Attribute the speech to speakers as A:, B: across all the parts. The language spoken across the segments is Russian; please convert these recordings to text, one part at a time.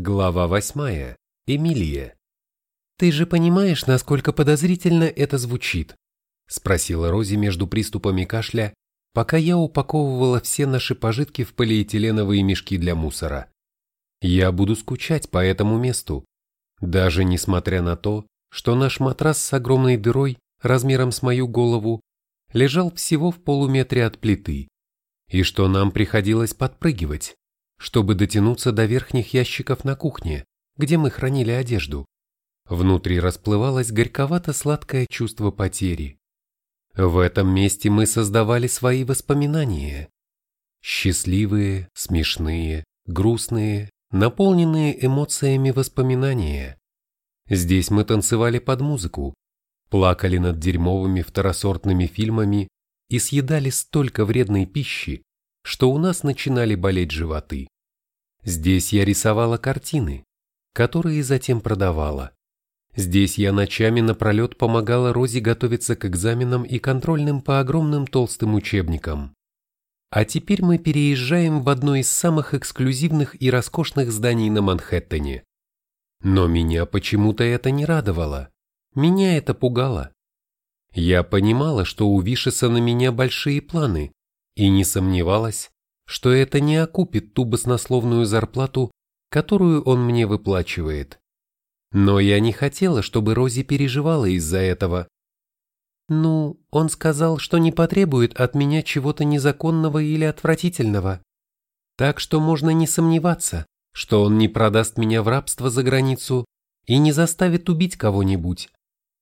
A: Глава восьмая. Эмилия. «Ты же понимаешь, насколько подозрительно это звучит?» – спросила Рози между приступами кашля, пока я упаковывала все наши пожитки в полиэтиленовые мешки для мусора. Я буду скучать по этому месту, даже несмотря на то, что наш матрас с огромной дырой размером с мою голову лежал всего в полуметре от плиты, и что нам приходилось подпрыгивать, чтобы дотянуться до верхних ящиков на кухне, где мы хранили одежду. Внутри расплывалось горьковато-сладкое чувство потери. В этом месте мы создавали свои воспоминания. Счастливые, смешные, грустные, наполненные эмоциями воспоминания. Здесь мы танцевали под музыку, плакали над дерьмовыми второсортными фильмами и съедали столько вредной пищи, что у нас начинали болеть животы. Здесь я рисовала картины, которые затем продавала. Здесь я ночами напролет помогала Розе готовиться к экзаменам и контрольным по огромным толстым учебникам. А теперь мы переезжаем в одно из самых эксклюзивных и роскошных зданий на Манхэттене. Но меня почему-то это не радовало. Меня это пугало. Я понимала, что у Вишеса на меня большие планы, и не сомневалась, что это не окупит ту баснословную зарплату, которую он мне выплачивает. Но я не хотела, чтобы Рози переживала из-за этого. Ну, он сказал, что не потребует от меня чего-то незаконного или отвратительного. Так что можно не сомневаться, что он не продаст меня в рабство за границу и не заставит убить кого-нибудь.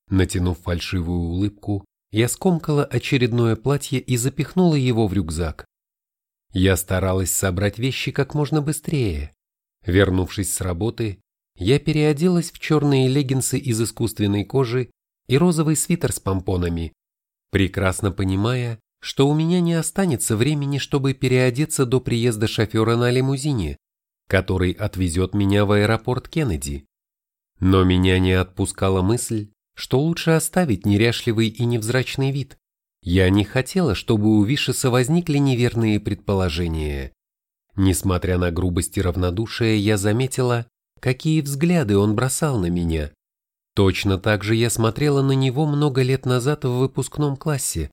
A: Натянув фальшивую улыбку, я скомкала очередное платье и запихнула его в рюкзак. Я старалась собрать вещи как можно быстрее. Вернувшись с работы, я переоделась в черные леггинсы из искусственной кожи и розовый свитер с помпонами, прекрасно понимая, что у меня не останется времени, чтобы переодеться до приезда шофера на лимузине, который отвезет меня в аэропорт Кеннеди. Но меня не отпускала мысль, что лучше оставить неряшливый и невзрачный вид. Я не хотела, чтобы у Вишеса возникли неверные предположения. Несмотря на грубость и равнодушие, я заметила, какие взгляды он бросал на меня. Точно так же я смотрела на него много лет назад в выпускном классе,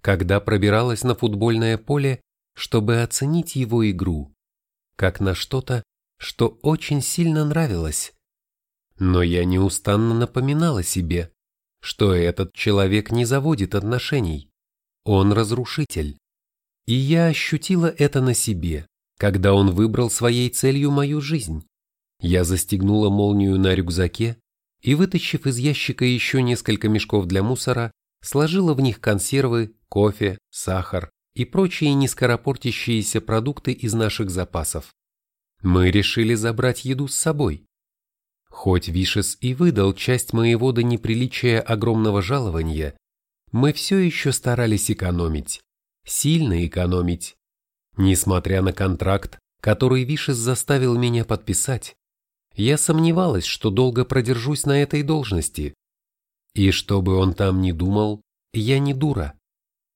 A: когда пробиралась на футбольное поле, чтобы оценить его игру, как на что-то, что очень сильно нравилось. Но я неустанно напоминала себе, что этот человек не заводит отношений. Он разрушитель. И я ощутила это на себе, когда он выбрал своей целью мою жизнь. Я застегнула молнию на рюкзаке и, вытащив из ящика еще несколько мешков для мусора, сложила в них консервы, кофе, сахар и прочие нескоропортящиеся продукты из наших запасов. Мы решили забрать еду с собой. Хоть Вишес и выдал часть моего до неприличия огромного жалования, мы все еще старались экономить, сильно экономить. Несмотря на контракт, который Вишес заставил меня подписать, я сомневалась, что долго продержусь на этой должности. И что бы он там ни думал, я не дура.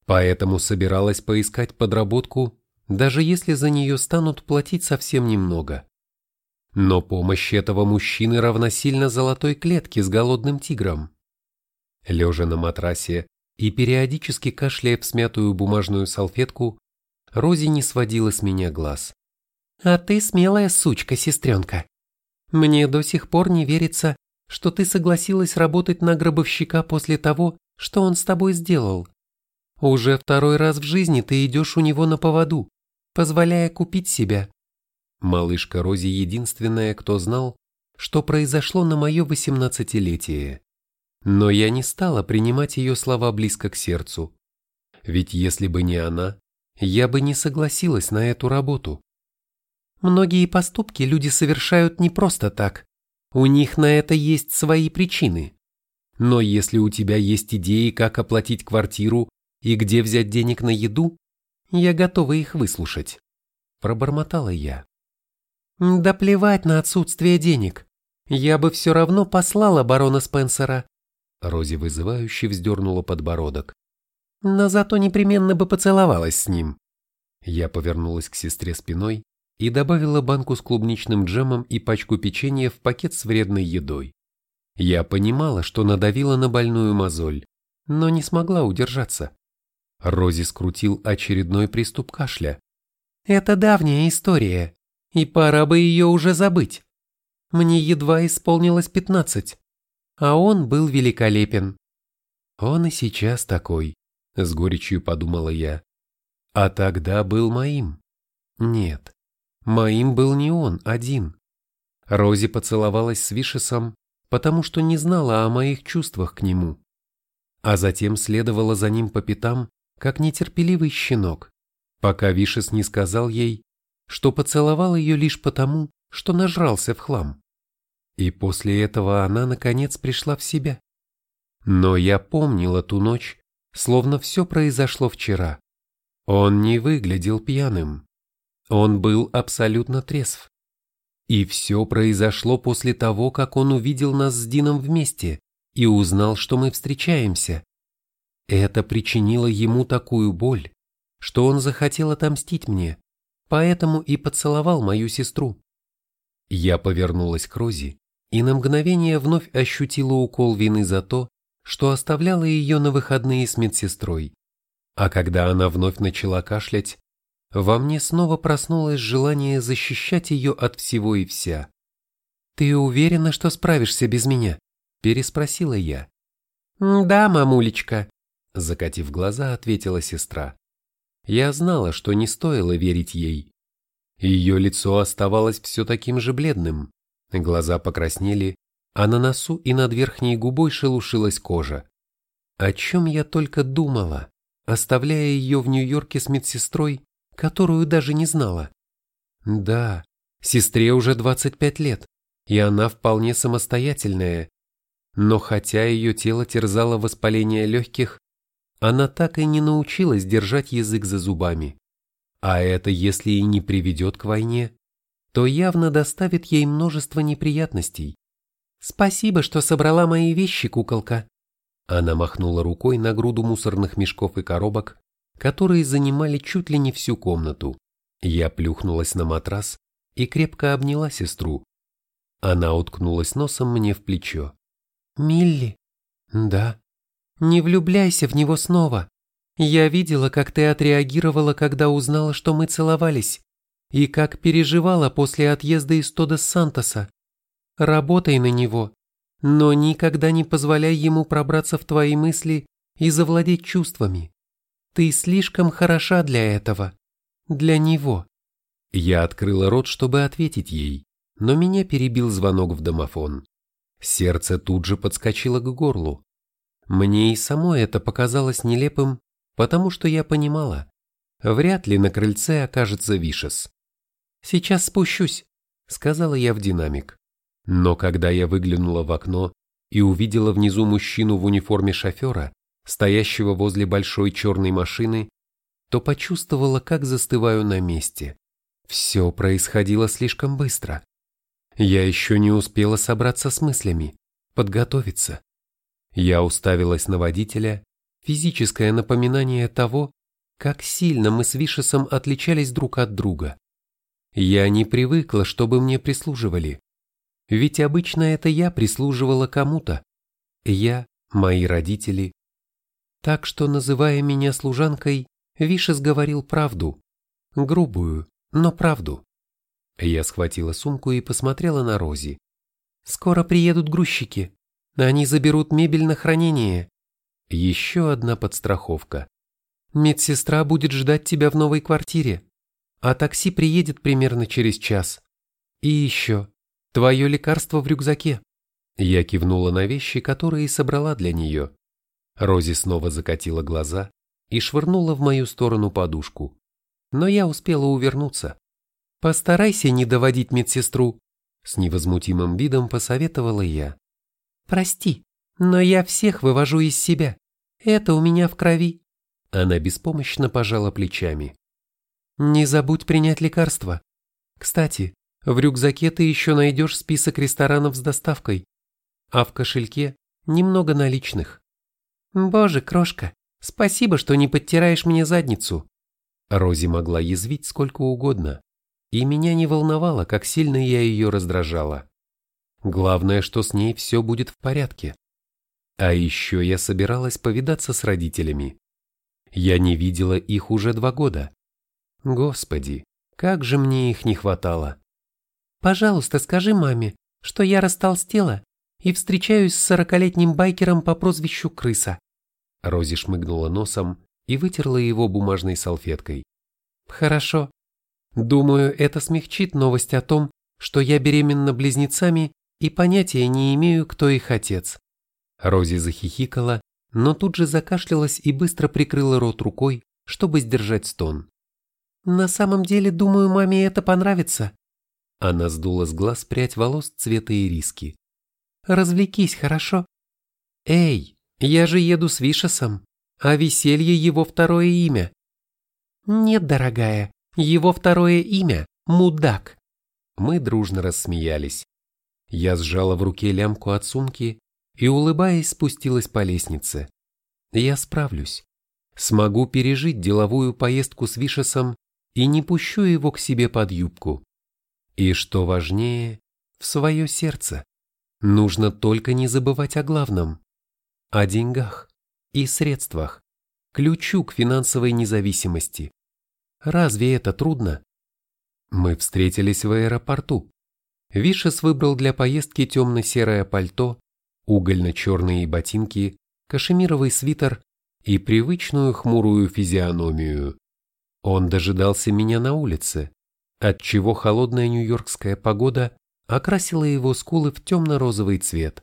A: Поэтому собиралась поискать подработку, даже если за нее станут платить совсем немного. Но помощь этого мужчины равносильно золотой клетке с голодным тигром. Лежа на матрасе и периодически кашляя в смятую бумажную салфетку, Рози не сводила с меня глаз. «А ты смелая сучка, сестренка. Мне до сих пор не верится, что ты согласилась работать на гробовщика после того, что он с тобой сделал. Уже второй раз в жизни ты идешь у него на поводу, позволяя купить себя. Малышка Рози единственная, кто знал, что произошло на мое восемнадцатилетие. Но я не стала принимать ее слова близко к сердцу. Ведь если бы не она, я бы не согласилась на эту работу. Многие поступки люди совершают не просто так. У них на это есть свои причины. Но если у тебя есть идеи, как оплатить квартиру и где взять денег на еду, я готова их выслушать. Пробормотала я. Да плевать на отсутствие денег. Я бы все равно послала барона Спенсера. Рози вызывающе вздернула подбородок. Но зато непременно бы поцеловалась с ним. Я повернулась к сестре спиной и добавила банку с клубничным джемом и пачку печенья в пакет с вредной едой. Я понимала, что надавила на больную мозоль, но не смогла удержаться. Рози скрутил очередной приступ кашля. «Это давняя история, и пора бы ее уже забыть. Мне едва исполнилось пятнадцать, а он был великолепен». «Он и сейчас такой», — с горечью подумала я. «А тогда был моим». «Нет, моим был не он один». Рози поцеловалась с Вишесом, потому что не знала о моих чувствах к нему. А затем следовала за ним по пятам, как нетерпеливый щенок, пока Вишес не сказал ей, что поцеловал ее лишь потому, что нажрался в хлам. И после этого она, наконец, пришла в себя. Но я помнила ту ночь, словно все произошло вчера. Он не выглядел пьяным. Он был абсолютно трезв. И все произошло после того, как он увидел нас с Дином вместе и узнал, что мы встречаемся. Это причинило ему такую боль, что он захотел отомстить мне, поэтому и поцеловал мою сестру. Я повернулась к Рози и на мгновение вновь ощутила укол вины за то, что оставляла ее на выходные с медсестрой. А когда она вновь начала кашлять, во мне снова проснулось желание защищать ее от всего и вся. «Ты уверена, что справишься без меня?» – переспросила я. «Да, мамулечка», Закатив глаза, ответила сестра. Я знала, что не стоило верить ей. Ее лицо оставалось все таким же бледным, глаза покраснели, а на носу и над верхней губой шелушилась кожа. О чем я только думала, оставляя ее в Нью-Йорке с медсестрой, которую даже не знала. Да, сестре уже 25 лет, и она вполне самостоятельная. Но хотя ее тело терзало воспаление легких, она так и не научилась держать язык за зубами. А это если и не приведет к войне, то явно доставит ей множество неприятностей. «Спасибо, что собрала мои вещи, куколка». Она махнула рукой на груду мусорных мешков и коробок, которые занимали чуть ли не всю комнату. Я плюхнулась на матрас и крепко обняла сестру. Она уткнулась носом мне в плечо. «Милли?» «Да», не влюбляйся в него снова. Я видела, как ты отреагировала, когда узнала, что мы целовались, и как переживала после отъезда из Тодес Сантоса. Работай на него, но никогда не позволяй ему пробраться в твои мысли и завладеть чувствами. Ты слишком хороша для этого. Для него. Я открыла рот, чтобы ответить ей, но меня перебил звонок в домофон. Сердце тут же подскочило к горлу. Мне и самой это показалось нелепым, потому что я понимала, вряд ли на крыльце окажется Вишес. «Сейчас спущусь», — сказала я в динамик. Но когда я выглянула в окно и увидела внизу мужчину в униформе шофера, стоящего возле большой черной машины, то почувствовала, как застываю на месте. Все происходило слишком быстро. Я еще не успела собраться с мыслями, подготовиться. Я уставилась на водителя, физическое напоминание того, как сильно мы с Вишесом отличались друг от друга. Я не привыкла, чтобы мне прислуживали. Ведь обычно это я прислуживала кому-то. Я, мои родители. Так что, называя меня служанкой, Вишес говорил правду. Грубую, но правду. Я схватила сумку и посмотрела на Рози. «Скоро приедут грузчики. Они заберут мебель на хранение. Еще одна подстраховка. Медсестра будет ждать тебя в новой квартире, а такси приедет примерно через час. И еще, твое лекарство в рюкзаке. Я кивнула на вещи, которые собрала для нее. Рози снова закатила глаза и швырнула в мою сторону подушку. Но я успела увернуться. «Постарайся не доводить медсестру», — с невозмутимым видом посоветовала я. Прости, но я всех вывожу из себя. Это у меня в крови. Она беспомощно пожала плечами. Не забудь принять лекарство. Кстати, в рюкзаке ты еще найдешь список ресторанов с доставкой, а в кошельке немного наличных. Боже, крошка, спасибо, что не подтираешь мне задницу. Рози могла язвить сколько угодно, и меня не волновало, как сильно я ее раздражала. Главное, что с ней все будет в порядке. А еще я собиралась повидаться с родителями. Я не видела их уже два года. Господи, как же мне их не хватало.
B: Пожалуйста, скажи маме, что я растолстела и встречаюсь с сорокалетним байкером по прозвищу Крыса.
A: Рози шмыгнула носом и вытерла его бумажной салфеткой.
B: Хорошо. Думаю, это смягчит новость о том, что я беременна близнецами и понятия не имею, кто их отец.
A: Рози захихикала, но тут же закашлялась и быстро прикрыла рот рукой, чтобы сдержать стон.
B: На самом деле, думаю, маме это понравится.
A: Она сдула с глаз прядь волос цвета ириски.
B: Развлекись, хорошо?
A: Эй, я же еду с Вишесом, а веселье его второе имя.
B: Нет, дорогая, его второе имя – Мудак.
A: Мы дружно рассмеялись. Я сжала в руке лямку от сумки и, улыбаясь, спустилась по лестнице. Я справлюсь. Смогу пережить деловую поездку с Вишесом и не пущу его к себе под юбку. И что важнее, в свое сердце. Нужно только не забывать о главном – о деньгах и средствах, ключу к финансовой независимости. Разве это трудно? Мы встретились в аэропорту. Вишес выбрал для поездки темно-серое пальто, угольно-черные ботинки, кашемировый свитер и привычную хмурую физиономию. Он дожидался меня на улице, отчего холодная нью-йоркская погода окрасила его скулы в темно-розовый цвет.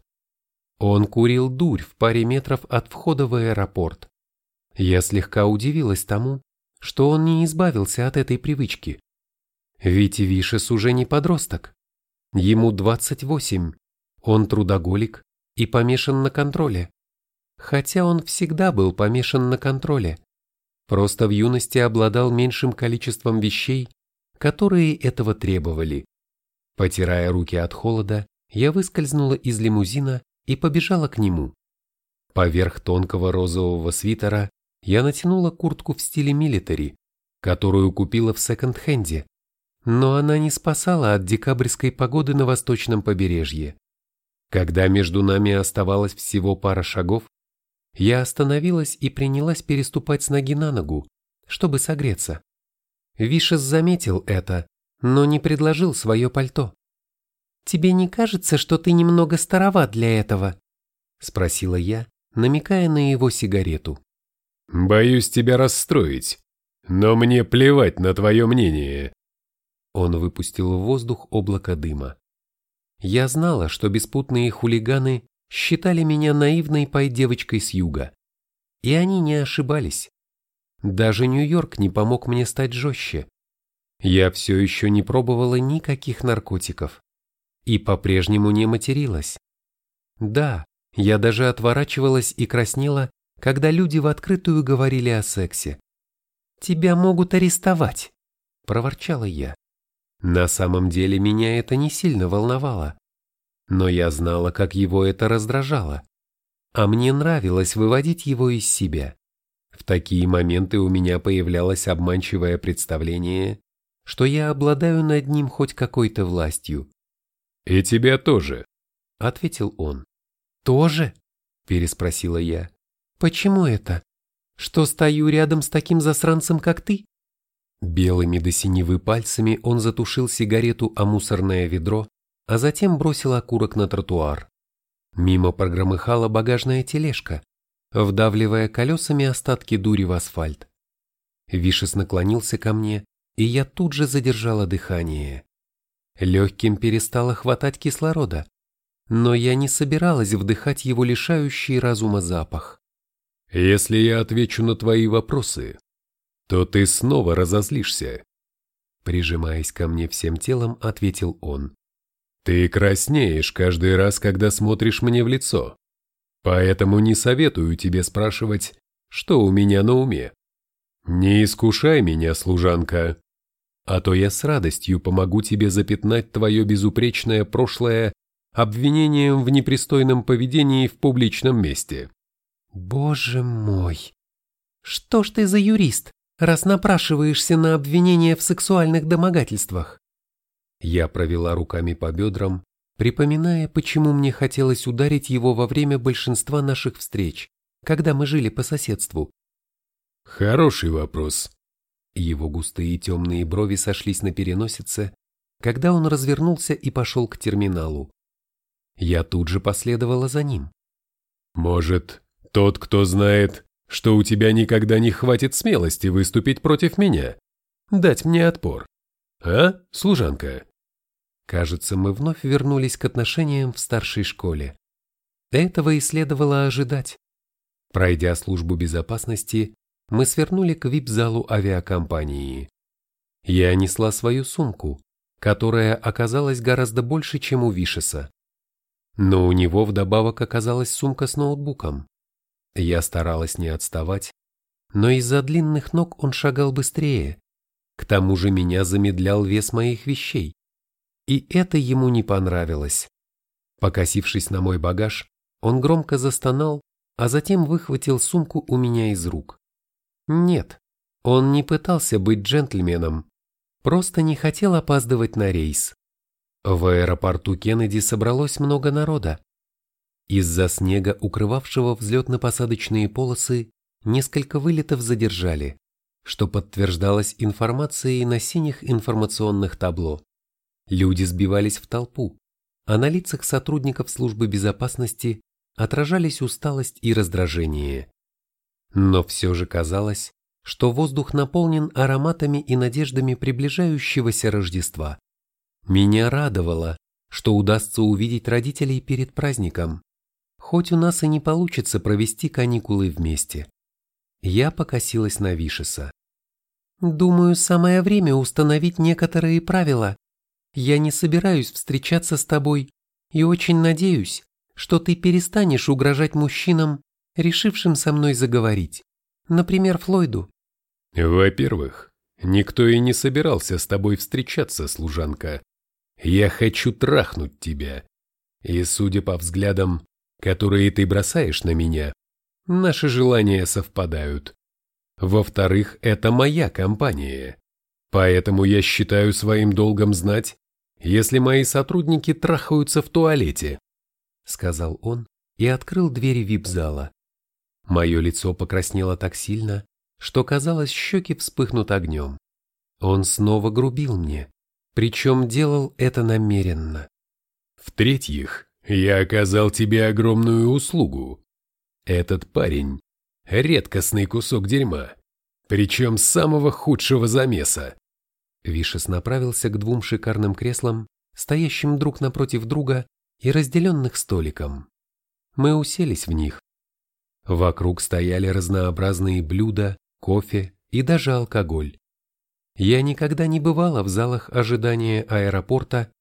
A: Он курил дурь в паре метров от входа в аэропорт. Я слегка удивилась тому, что он не избавился от этой привычки. Ведь Вишес уже не подросток. Ему 28, он трудоголик и помешан на контроле. Хотя он всегда был помешан на контроле. Просто в юности обладал меньшим количеством вещей, которые этого требовали. Потирая руки от холода, я выскользнула из лимузина и побежала к нему. Поверх тонкого розового свитера я натянула куртку в стиле милитари, которую купила в секонд-хенде, но она не спасала от декабрьской погоды на восточном побережье. Когда между нами оставалось всего пара шагов, я остановилась и принялась переступать с ноги на ногу, чтобы согреться. Вишес заметил это, но не предложил свое пальто.
B: «Тебе не кажется, что ты немного староват для этого?»
A: – спросила я, намекая на его сигарету.
C: «Боюсь тебя расстроить, но мне плевать на твое мнение».
A: Он выпустил в воздух облако дыма. Я знала, что беспутные хулиганы считали меня наивной пай-девочкой с юга. И они не ошибались. Даже Нью-Йорк не помог мне стать жестче. Я все еще не пробовала никаких наркотиков. И по-прежнему не материлась. Да, я даже отворачивалась и краснела, когда люди в открытую говорили о сексе.
B: «Тебя могут арестовать», –
A: проворчала я. На самом деле меня это не сильно волновало. Но я знала, как его это раздражало. А мне нравилось выводить его из себя. В такие моменты у меня появлялось обманчивое представление, что я обладаю над ним хоть какой-то властью.
C: «И тебя тоже», —
A: ответил он.
B: «Тоже?»
A: — переспросила я.
B: «Почему это? Что стою рядом с таким засранцем, как ты?»
A: Белыми до синевы пальцами он затушил сигарету о мусорное ведро, а затем бросил окурок на тротуар. Мимо прогромыхала багажная тележка, вдавливая колесами остатки дури в асфальт. Вишес наклонился ко мне и я тут же задержала дыхание. Легким перестало хватать кислорода, но я не собиралась вдыхать его лишающий разума запах.
C: «Если я отвечу на твои вопросы, то ты снова разозлишься»,
A: прижимаясь ко мне всем телом, ответил он.
C: «Ты краснеешь каждый раз, когда смотришь мне в лицо, поэтому не советую тебе спрашивать, что у меня на уме. Не искушай меня, служанка а то я с радостью помогу тебе запятнать твое безупречное прошлое обвинением в непристойном поведении в публичном месте.
B: Боже мой! Что ж ты за юрист, раз напрашиваешься на обвинение в сексуальных домогательствах.
A: Я провела руками по бедрам, припоминая, почему мне хотелось ударить его во время большинства наших встреч, когда мы жили по соседству.
C: Хороший вопрос.
A: Его густые темные брови сошлись на переносице, когда он развернулся и пошел к терминалу. Я тут же последовала за ним.
C: Может, тот, кто знает, что у тебя никогда не хватит смелости выступить против меня, дать мне отпор. А, служанка?
A: Кажется, мы вновь вернулись к отношениям в старшей школе. Этого и следовало ожидать. Пройдя службу безопасности, мы свернули к вип-залу авиакомпании. Я несла свою сумку, которая оказалась гораздо больше, чем у Вишеса. Но у него вдобавок оказалась сумка с ноутбуком. Я старалась не отставать, но из-за длинных ног он шагал быстрее. К тому же меня замедлял вес моих вещей. И это ему не понравилось. Покосившись на мой багаж, он громко застонал, а затем выхватил сумку у меня из рук. Нет, он не пытался быть джентльменом, просто не хотел опаздывать на рейс. В аэропорту Кеннеди собралось много народа, из-за снега, укрывавшего взлетно-посадочные полосы, несколько вылетов задержали, что подтверждалось информацией на синих информационных табло. Люди сбивались в толпу, а на лицах сотрудников службы безопасности отражались усталость и раздражение. Но все же казалось, что воздух наполнен ароматами и надеждами приближающегося Рождества. Меня радовало, что удастся увидеть родителей перед праздником, хоть у нас и не получится провести каникулы вместе. Я покосилась на Вишеса. Думаю, самое время установить некоторые правила. Я не собираюсь встречаться с тобой и очень надеюсь, что ты перестанешь угрожать мужчинам, решившим со мной заговорить. Например, Флойду.
C: Во-первых, никто и не собирался с тобой встречаться, служанка. Я хочу трахнуть тебя. И, судя по взглядам, которые ты бросаешь на меня, наши желания совпадают. Во-вторых, это моя компания. Поэтому я считаю своим долгом знать, если мои сотрудники трахаются в туалете, сказал он и открыл двери вип-зала. Мое лицо покраснело так сильно, что казалось, щеки вспыхнут огнем. Он снова грубил мне, причем делал это намеренно. В-третьих, я оказал тебе огромную услугу. Этот парень – редкостный кусок дерьма, причем самого худшего замеса.
A: Вишес направился к двум шикарным креслам, стоящим друг напротив друга и разделенных столиком. Мы уселись в них. Вокруг стояли разнообразные блюда, кофе и даже алкоголь. Я никогда не бывала в залах ожидания аэропорта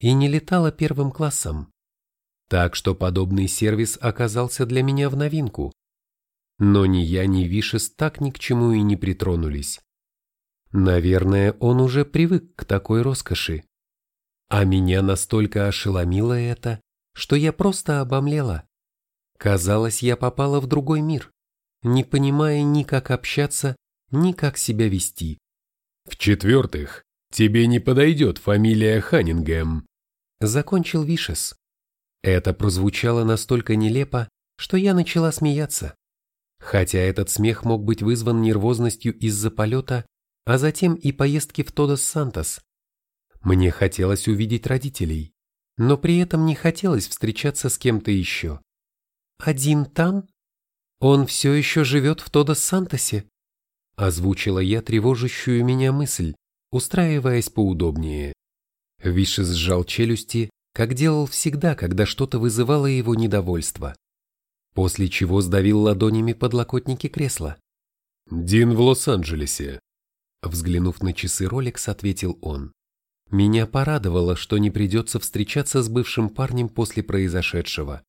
A: и не летала первым классом, так что подобный сервис оказался для меня в новинку. Но ни я, ни Вишес так ни к чему и не притронулись. Наверное, он уже привык к такой роскоши. А меня настолько ошеломило это, что я просто обомлела. Казалось, я попала в другой мир, не понимая ни как общаться, ни как себя вести.
C: В-четвертых, тебе не подойдет фамилия Ханнингем.
A: Закончил Вишес. Это прозвучало настолько нелепо, что я начала смеяться. Хотя этот смех мог быть вызван нервозностью из-за полета, а затем и поездки в Тодос Сантос. Мне хотелось увидеть родителей, но при этом не хотелось встречаться с кем-то еще. «Один там? Он все еще живет в Тодос Сантосе?» Озвучила я тревожащую меня мысль, устраиваясь поудобнее. Виши сжал челюсти, как делал всегда, когда что-то вызывало его недовольство. После чего сдавил ладонями подлокотники кресла.
C: «Дин в Лос-Анджелесе»,
A: Взглянув на часы Rolex, ответил он. Меня порадовало, что не придется встречаться с бывшим парнем после произошедшего.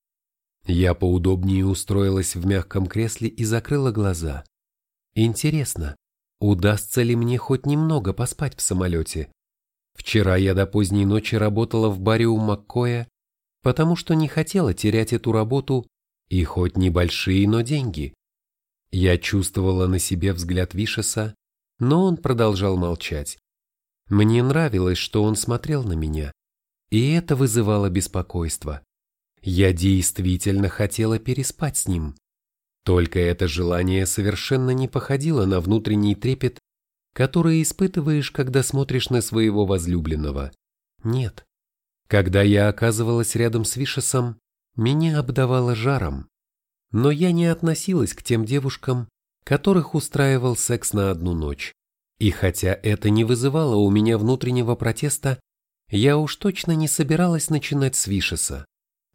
A: Я поудобнее устроилась в мягком кресле и закрыла глаза. Интересно, удастся ли мне хоть немного поспать в самолете? Вчера я до поздней ночи работала в баре у Маккоя, потому что не хотела терять эту работу и хоть небольшие, но деньги. Я чувствовала на себе взгляд Вишеса,
B: но он продолжал молчать. Мне нравилось, что он смотрел на меня, и это вызывало беспокойство. Я действительно хотела переспать с ним. Только это желание совершенно не походило на внутренний трепет, который испытываешь, когда смотришь на своего возлюбленного. Нет. Когда я оказывалась рядом с Вишесом, меня обдавало жаром. Но я не относилась к тем девушкам, которых устраивал секс на одну ночь. И хотя это не вызывало у меня внутреннего протеста, я уж точно не собиралась начинать с Вишеса.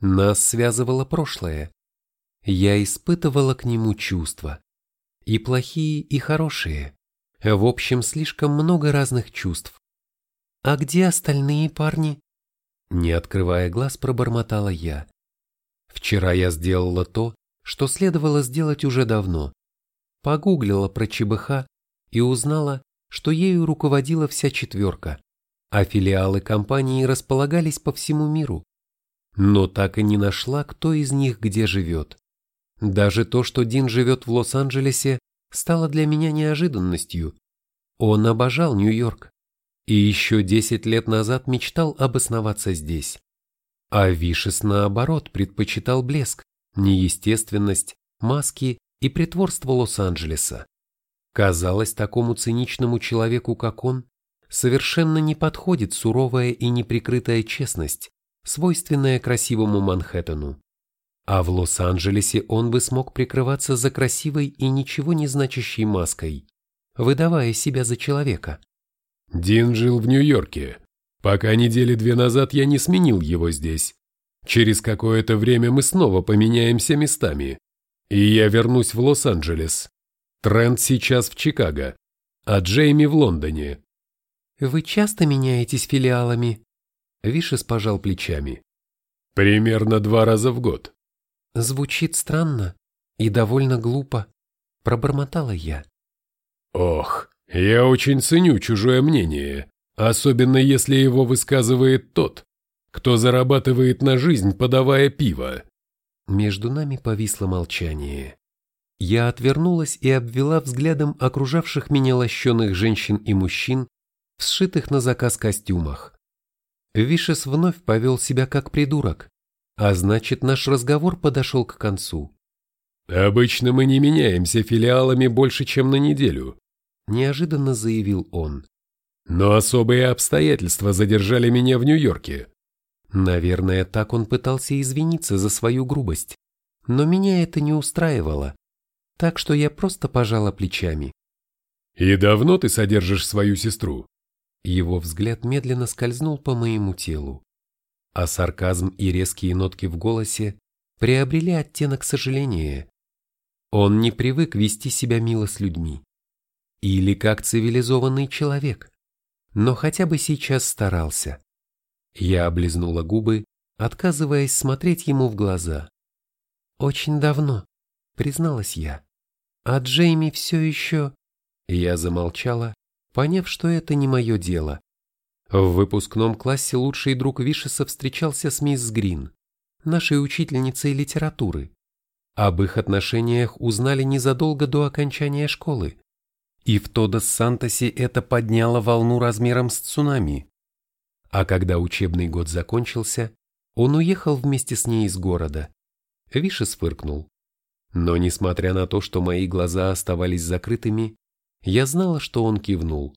B: Нас связывало прошлое. Я испытывала к нему чувства. И плохие, и хорошие. В общем, слишком много разных чувств. «А где остальные парни?» Не открывая глаз, пробормотала я. Вчера я сделала то, что следовало сделать уже давно. Погуглила про ЧБХ и узнала, что ею руководила вся четверка, а филиалы компании располагались по всему миру. Но так и не нашла, кто из них где живет. Даже то, что Дин живет в Лос-Анджелесе, стало для меня неожиданностью. Он обожал Нью-Йорк и еще 10 лет назад мечтал обосноваться здесь. А Вишес, наоборот, предпочитал блеск, неестественность, маски и притворство Лос-Анджелеса. Казалось, такому циничному человеку, как он, совершенно не подходит суровая и неприкрытая честность, свойственная красивому Манхэттену. А в Лос-Анджелесе он бы смог прикрываться за красивой и ничего не значащей маской, выдавая себя за человека.
C: Дин жил в Нью-Йорке, пока недели две назад я не сменил его здесь. Через какое-то время мы снова поменяемся местами, и я вернусь в Лос-Анджелес. Трент сейчас в Чикаго, а Джейми в Лондоне.
B: Вы часто меняетесь филиалами? Вишес пожал плечами.
C: Примерно два раза в год.
B: Звучит странно и довольно глупо, пробормотала я.
C: Ох, я очень ценю чужое мнение, особенно если его высказывает тот, кто зарабатывает на жизнь, подавая пиво.
B: Между нами повисло молчание. Я отвернулась и обвела взглядом окружавших меня лощеных женщин и мужчин сшитых на заказ костюмах. Вишес вновь повел себя как придурок, а значит наш разговор подошел к концу.
C: «Обычно мы не меняемся филиалами больше, чем на неделю», –
B: неожиданно заявил он.
C: «Но особые обстоятельства задержали меня в Нью-Йорке».
B: Наверное, так он пытался извиниться за свою грубость, но меня это не устраивало так что я просто пожала плечами.
C: «И давно ты содержишь свою сестру?»
B: Его взгляд медленно скользнул по моему телу, а сарказм и резкие нотки в голосе приобрели оттенок сожаления. Он не привык вести себя мило с людьми. Или как цивилизованный человек, но хотя бы сейчас старался. Я облизнула губы, отказываясь смотреть ему в глаза. «Очень давно», — призналась я. А Джейми все еще... Я замолчала, поняв, что это не мое дело. В выпускном классе лучший друг Вишеса встречался с мисс Грин, нашей учительницей литературы. Об их отношениях узнали незадолго до окончания школы. И в Тодос-Сантосе это подняло волну размером с цунами. А когда учебный год закончился, он уехал вместе с ней из города. Вишес фыркнул. Но несмотря на то, что мои глаза оставались закрытыми, я знала, что он кивнул.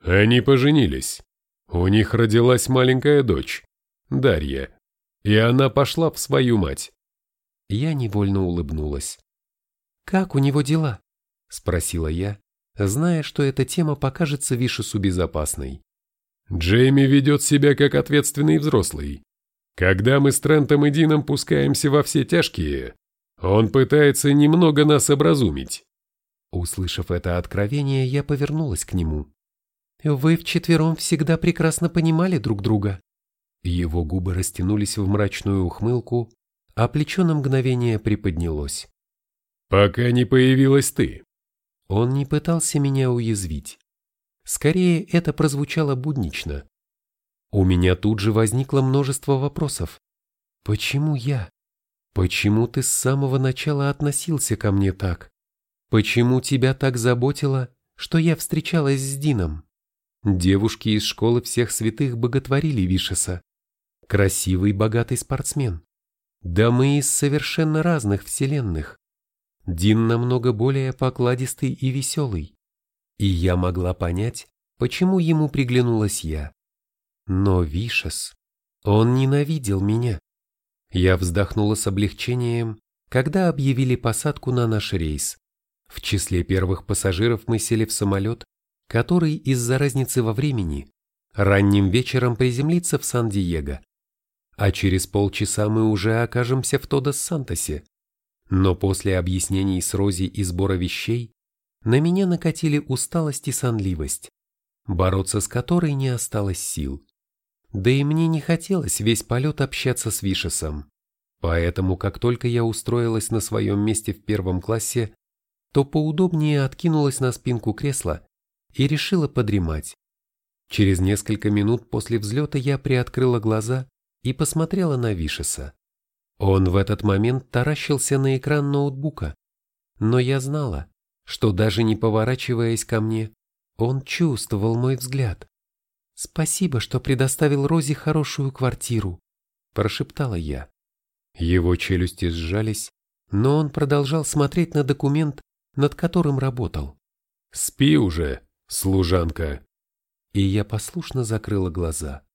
C: Они поженились. У них родилась маленькая дочь, Дарья, и она пошла в свою мать.
B: Я невольно улыбнулась. «Как у него дела?» – спросила я, зная, что эта тема покажется Вишесу безопасной.
C: Джейми ведет себя как ответственный взрослый. Когда мы с Трентом и Дином пускаемся во все тяжкие, он пытается немного нас образумить.
B: Услышав это откровение, я повернулась к нему. Вы вчетвером всегда прекрасно понимали друг друга. Его губы растянулись в мрачную ухмылку, а плечо на мгновение приподнялось.
C: Пока не появилась ты.
B: Он не пытался меня уязвить. Скорее, это прозвучало буднично. У меня тут же возникло множество вопросов. Почему я? Почему ты с самого начала относился ко мне так? Почему тебя так заботило, что я встречалась с Дином. Девушки из школы всех святых боготворили Вишеса. Красивый, богатый спортсмен. Да мы из совершенно разных вселенных. Дин намного более покладистый и веселый. И я могла понять, почему ему приглянулась я. Но Вишес, он ненавидел меня. Я вздохнула с облегчением, когда объявили посадку на наш рейс. В числе первых пассажиров мы сели в самолет, который из-за разницы во времени ранним вечером приземлится в Сан-Диего. А через полчаса мы уже окажемся в Тодос-Сантосе. Но после объяснений с Рози и сбора вещей на меня накатили усталость и сонливость, бороться с которой не осталось сил. Да и мне не хотелось весь полет общаться с Вишесом. Поэтому, как только я устроилась на своем месте в первом классе, то поудобнее откинулась на спинку кресла и решила подремать. Через несколько минут после взлета я приоткрыла глаза и посмотрела на Вишеса. Он в этот момент таращился на экран ноутбука, но я знала, что даже не поворачиваясь ко мне, он чувствовал мой взгляд. «Спасибо, что предоставил Розе хорошую квартиру», – прошептала я. Его челюсти сжались, но он продолжал смотреть на документ, над которым работал.
C: «Спи уже, служанка!»
B: И я послушно закрыла глаза.